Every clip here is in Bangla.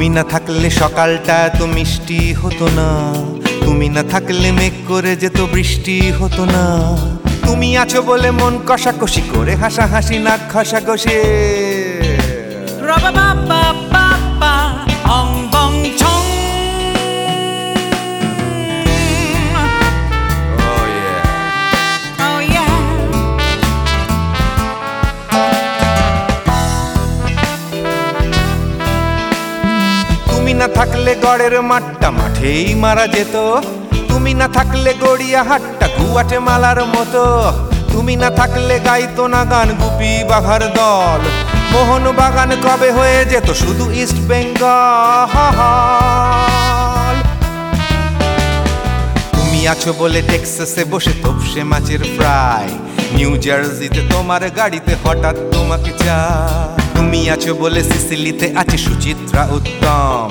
তুমি না থাকলে সকালটা এত মিষ্টি হতো না। তুমি না থাকলে মেঘ করে যেত বৃষ্টি হতো না। তুমি আছো বলে মন কষাকষি করে হাসাহাসি নাক খসা Ra-ba-ba-ba-ba-ba, না থাকলে গড়ের মাঠটা মাঠেই মারা যেত। তুমি না থাকলে গড়িয়া হাটটা গুয়াটে মালার মতো। তুমি না থাকলে গাইতো না গান গুপি বাঘার দল। মোহন বাগান কবে হয়ে যেত শুধু ইস্ট বেঙ্গল? তুমি আছো বলে টেক্সাসে বসে তপসে মাছের ফ্রাই। নিউ জার্সিতে তোমার গাড়িতে হঠাৎ তোমাকে চা তুমি আছো বলে সিসিলিতে আছে সুচিত্রা উত্তম।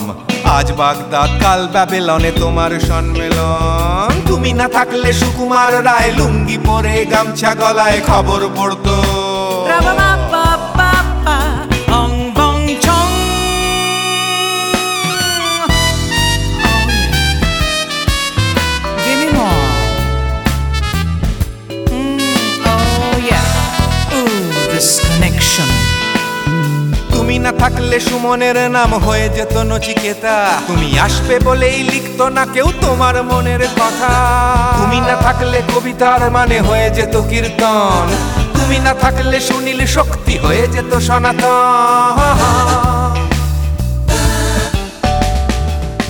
আজ বাগদাদ, কাল ব্যাবেলনে তোমার সম্মেলন তুমি না থাকলে সুকুমার রায় লুঙ্গি পরে গামছা গলায় খবর পড়তো। না থাকলে সুমনের নাম হয়ে যেত নচিকেতা। তুমি আসবে বলেই লিখতো না কেউ তোমার মনের কথা। তুমি না থাকলে কবিতার মানে হয়ে যেত কীর্তন। তুমি না থাকলে সুনীল শক্তি হয়ে যেত সনাতন।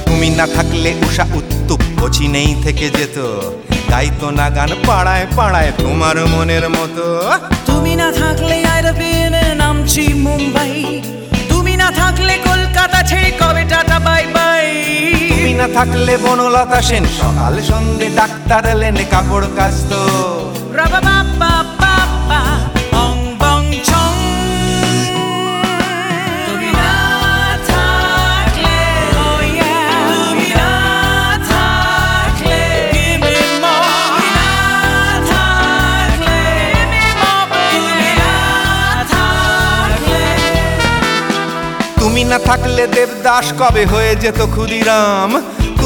তুমি না থাকলে উষা উত্তুপ নেই থেকে যেত। গাইতো না গান পাড়ায় পাড়ায় তোমার মনের মতো। তুমি না থাকলে আইরা বিনে নামছি মুম্বাই। থাকলে বনলতা সেন সকাল সন্ধে ডাক্তার লেনে কাপড় থাকলে। তুমি না থাকলে দেবদাস কবে হয়ে যেত ক্ষুদিরাম?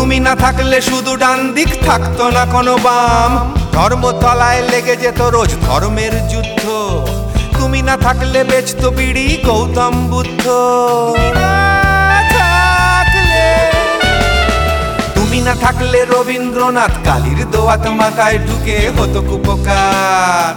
তুমি না থাকলে শুধু ডান দিক থাকতো না কোনো বাম। ধর্মতলায় লেগে যেত রোজ ধর্মের যুদ্ধ। তুমি না থাকলে বেচতো বিড়ি গৌতম বুদ্ধ। তুমি না থাকলে রবীন্দ্রনাথ কালীর দোয়াত মাথায় ঢুকে হতো কুপকার।